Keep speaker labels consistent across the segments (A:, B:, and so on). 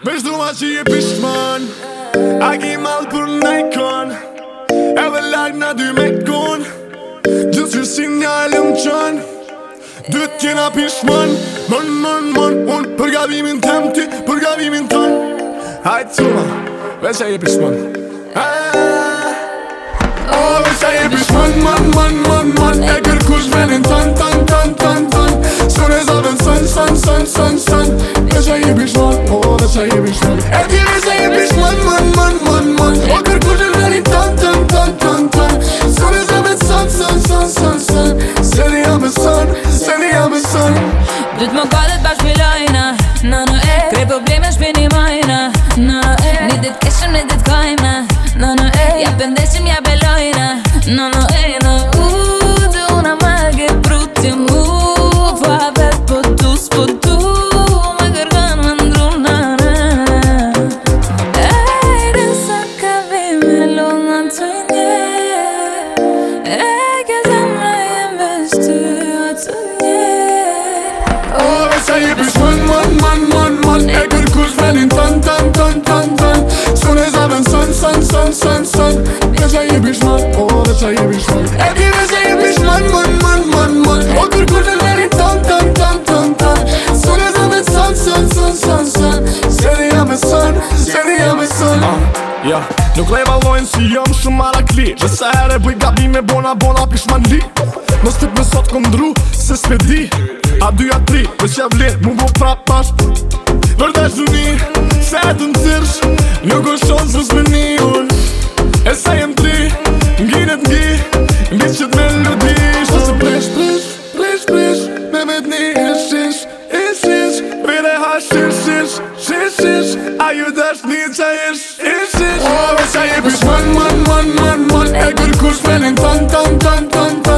A: Vesh nuk ma që je pishman A ki mal për nejkon E dhe lak na dy me kon Gjithë që si nga e lëmë qën Dhe t'kjena pishman Mën, mën, mën, mën Përgavimin tem ti, përgavimin ton Hajtë të ma Vesh e je pishman Hajtë sa jemi shtot E pjene se jemi shtot Mën, mën, mën, mën O kërkullë në nëri ton, ton, ton, ton, ton Sënë e zëmë e son, son, son, son, son Se e jam e son, se e jam e son Dytë më gëllët bashkë me lojna Në në e Krej probleme shpe një majna Në e Një ditë keshëm, një ditë kajme Në në e Ja pëndeshëm, ja pëllojna Në në e Se je plus mon mon mon mon mon E kër kush tan tan tan tan tan ton Sun e zavën son son son son son Dhe je mon O oh, dhe je plus E mon mon mon mon O kër kush tan tan tan tan ton Sun e zavën son son son son son Se ne jame son Se ne jame son ah, Ja uh, yeah. Nuk si jam shumë marakli Dhe se ere bëj me bona bona pishman li Nës të për sot këndru se s'pe di A dy a tri, e s'ja vle, mu bo pra pash Vërta është dhuni, se e të në cërsh Një gëshonë së s'me një unë E se jem tri, n'gjine t'ngi N'gjit që t'me lëdi Shë se prish, prish, prish, prish Me me t'ni e shish, e Vire ha shish, shish, shish, shish A ju dësh një që ish, shish, shish O, e se jepish, mën, man, man, man, man E kërkush me një tën, tën, tën, tën, tën,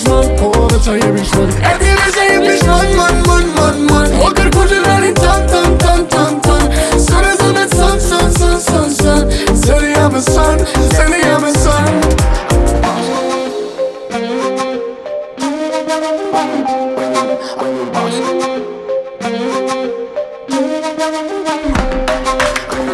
A: pişman Polatay'a pişman Hepinize pişman man man man man Otur kocaları tan tan tan tan tan Sana zahmet san san san san san Seni yamasan seni yamasan Thank